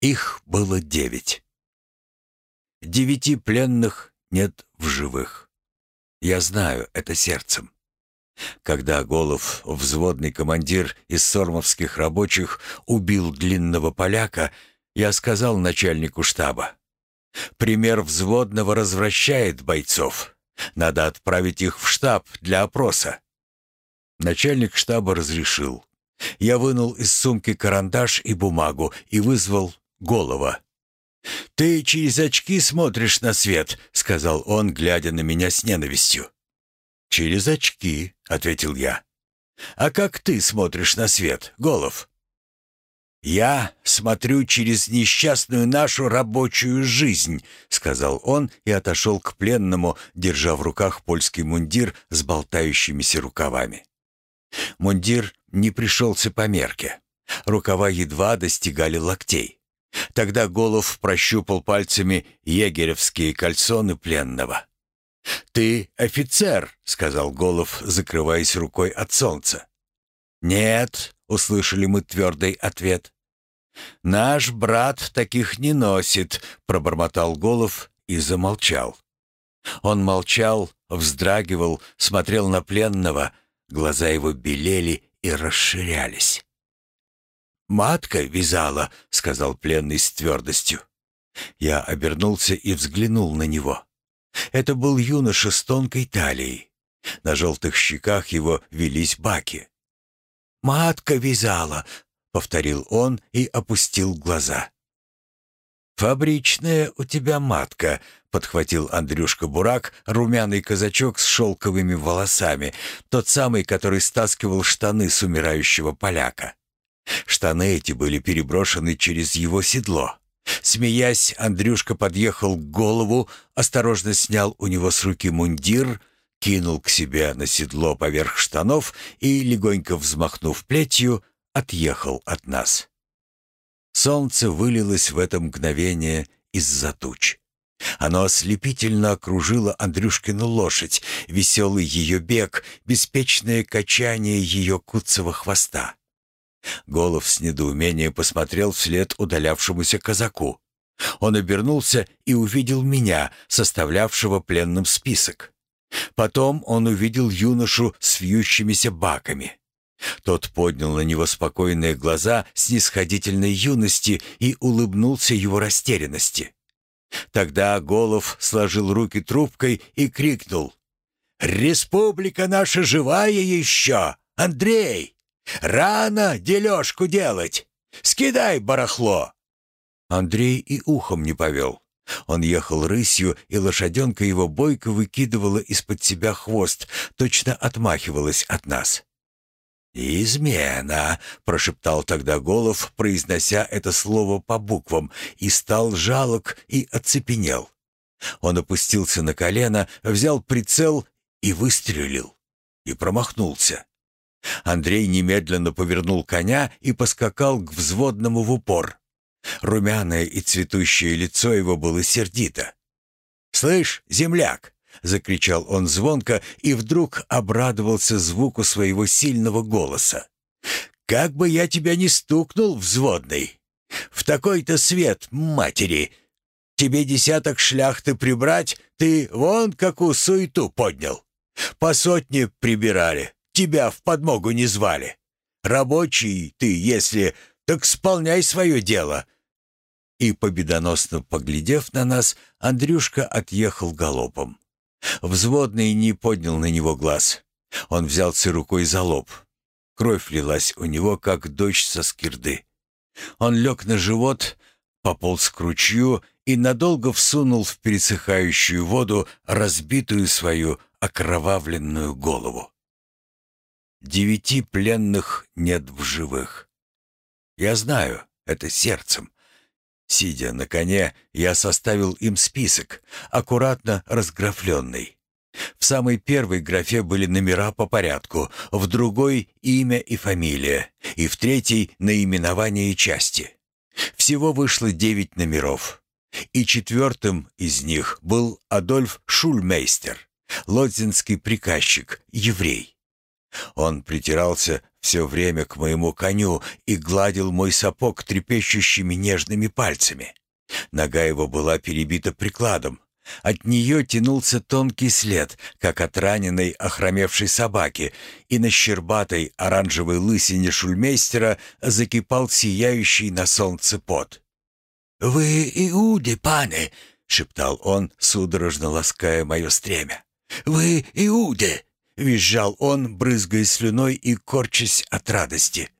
Их было девять. Девяти пленных нет в живых. Я знаю это сердцем. Когда Голов, взводный командир из сормовских рабочих, убил длинного поляка, я сказал начальнику штаба, «Пример взводного развращает бойцов. Надо отправить их в штаб для опроса». Начальник штаба разрешил. Я вынул из сумки карандаш и бумагу и вызвал Голова. «Ты через очки смотришь на свет», — сказал он, глядя на меня с ненавистью. «Через очки», — ответил я. «А как ты смотришь на свет, Голов?» «Я смотрю через несчастную нашу рабочую жизнь», — сказал он и отошел к пленному, держа в руках польский мундир с болтающимися рукавами. Мундир не пришелся по мерке. Рукава едва достигали локтей. Тогда Голов прощупал пальцами егеревские кальсоны пленного. «Ты офицер», — сказал Голов, закрываясь рукой от солнца. «Нет», — услышали мы твердый ответ. «Наш брат таких не носит», — пробормотал Голов и замолчал. Он молчал, вздрагивал, смотрел на пленного, глаза его белели и расширялись. «Матка вязала», — сказал пленный с твердостью. Я обернулся и взглянул на него. Это был юноша с тонкой талией. На желтых щеках его велись баки. «Матка вязала», — повторил он и опустил глаза. «Фабричная у тебя матка», — подхватил Андрюшка Бурак, румяный казачок с шелковыми волосами, тот самый, который стаскивал штаны с умирающего поляка. Штаны эти были переброшены через его седло. Смеясь, Андрюшка подъехал к голову, осторожно снял у него с руки мундир, кинул к себе на седло поверх штанов и, легонько взмахнув плетью, отъехал от нас. Солнце вылилось в это мгновение из-за туч. Оно ослепительно окружило Андрюшкину лошадь, веселый ее бег, беспечное качание ее куцого хвоста. Голов с недоумением посмотрел вслед удалявшемуся казаку. Он обернулся и увидел меня, составлявшего пленным список. Потом он увидел юношу с вьющимися баками. Тот поднял на него спокойные глаза снисходительной юности и улыбнулся его растерянности. Тогда Голов сложил руки трубкой и крикнул. «Республика наша живая еще! Андрей!» «Рано дележку делать! Скидай барахло!» Андрей и ухом не повел. Он ехал рысью, и лошаденка его бойко выкидывала из-под себя хвост, точно отмахивалась от нас. «Измена!» — прошептал тогда Голов, произнося это слово по буквам, и стал жалок и оцепенел. Он опустился на колено, взял прицел и выстрелил. И промахнулся. Андрей немедленно повернул коня и поскакал к взводному в упор. Румяное и цветущее лицо его было сердито. «Слышь, земляк!» — закричал он звонко и вдруг обрадовался звуку своего сильного голоса. «Как бы я тебя не стукнул, взводный! В такой-то свет, матери! Тебе десяток шляхты прибрать, ты вон какую суету поднял! По сотне прибирали, тебя в подмогу не звали. Рабочий ты, если, так исполняй свое дело». И, победоносно поглядев на нас, Андрюшка отъехал галопом. Взводный не поднял на него глаз. Он взялся рукой за лоб. Кровь лилась у него, как дождь со скирды. Он лег на живот, пополз к ручью и надолго всунул в пересыхающую воду разбитую свою окровавленную голову. Девяти пленных нет в живых. Я знаю, это сердцем. Сидя на коне, я составил им список, аккуратно разграфленный. В самой первой графе были номера по порядку, в другой — имя и фамилия, и в третьей — наименование части. Всего вышло девять номеров. И четвертым из них был Адольф Шульмейстер, лодзинский приказчик, еврей. Он притирался все время к моему коню и гладил мой сапог трепещущими нежными пальцами. Нога его была перебита прикладом. От нее тянулся тонкий след, как от раненой охромевшей собаки, и на щербатой оранжевой лысине шульмейстера закипал сияющий на солнце пот. «Вы Иуди, пане!» — шептал он, судорожно лаская мое стремя. «Вы Иуди!» — визжал он, брызгая слюной и корчась от радости.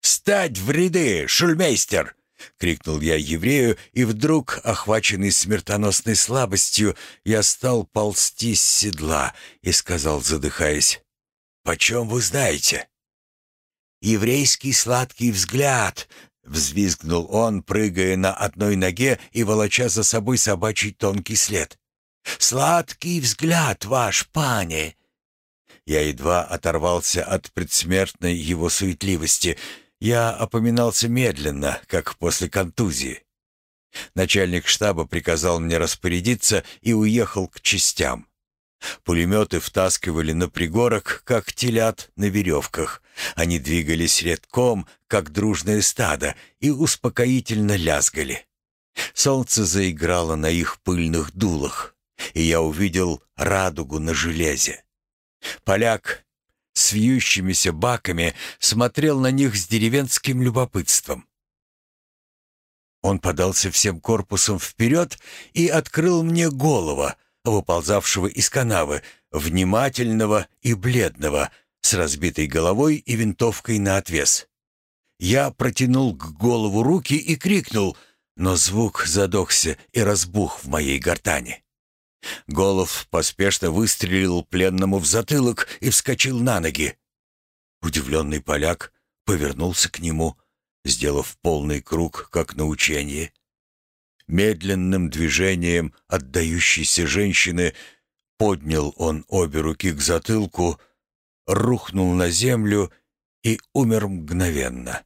«Стать в ряды, шульмейстер!» — крикнул я еврею, и вдруг, охваченный смертоносной слабостью, я стал ползти с седла и сказал, задыхаясь, «Почем вы знаете?» «Еврейский сладкий взгляд!» — взвизгнул он, прыгая на одной ноге и волоча за собой собачий тонкий след. «Сладкий взгляд ваш, пане!» Я едва оторвался от предсмертной его суетливости — я опоминался медленно, как после контузии. Начальник штаба приказал мне распорядиться и уехал к частям. Пулеметы втаскивали на пригорок, как телят на веревках. Они двигались редком, как дружное стадо, и успокоительно лязгали. Солнце заиграло на их пыльных дулах, и я увидел радугу на железе. Поляк с вьющимися баками, смотрел на них с деревенским любопытством. Он подался всем корпусом вперед и открыл мне голову, выползавшего из канавы, внимательного и бледного, с разбитой головой и винтовкой на отвес. Я протянул к голову руки и крикнул, но звук задохся и разбух в моей гортани. Голов поспешно выстрелил пленному в затылок и вскочил на ноги. Удивленный поляк повернулся к нему, сделав полный круг, как на учении. Медленным движением отдающейся женщины поднял он обе руки к затылку, рухнул на землю и умер мгновенно.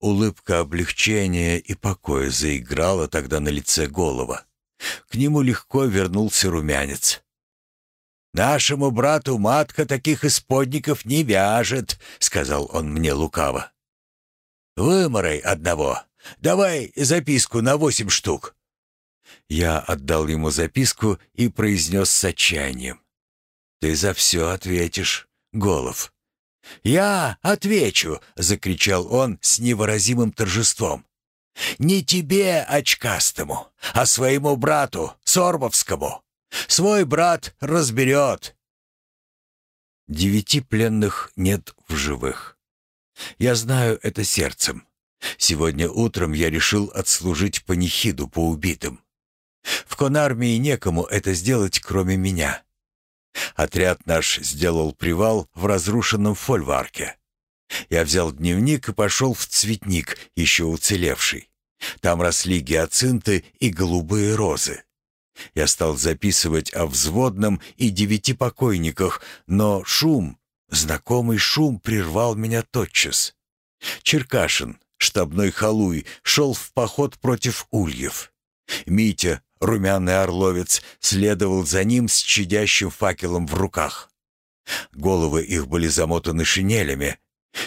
Улыбка облегчения и покоя заиграла тогда на лице голова. К нему легко вернулся румянец. «Нашему брату матка таких исподников не вяжет», — сказал он мне лукаво. «Выморай одного. Давай записку на восемь штук». Я отдал ему записку и произнес с отчаянием. «Ты за все ответишь, Голов». «Я отвечу!» — закричал он с невыразимым торжеством. Не тебе, очкастому, а своему брату, Сорбовскому. Свой брат разберет. Девяти пленных нет в живых. Я знаю это сердцем. Сегодня утром я решил отслужить панихиду по убитым. В конармии некому это сделать, кроме меня. Отряд наш сделал привал в разрушенном фольварке. Я взял дневник и пошел в цветник, еще уцелевший. Там росли гиацинты и голубые розы. Я стал записывать о взводном и девяти покойниках, но шум, знакомый шум прервал меня тотчас. Черкашин, штабной халуй, шел в поход против ульев. Митя, румяный орловец, следовал за ним с чадящим факелом в руках. Головы их были замотаны шинелями,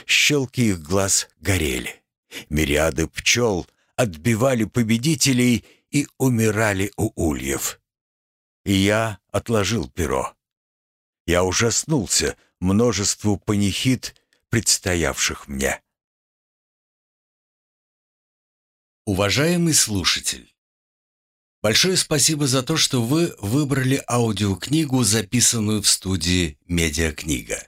Щелки их глаз горели. Мириады пчел отбивали победителей и умирали у ульев. И я отложил перо. Я ужаснулся множеству панихид, предстоявших мне. Уважаемый слушатель, большое спасибо за то, что вы выбрали аудиокнигу, записанную в студии «Медиакнига».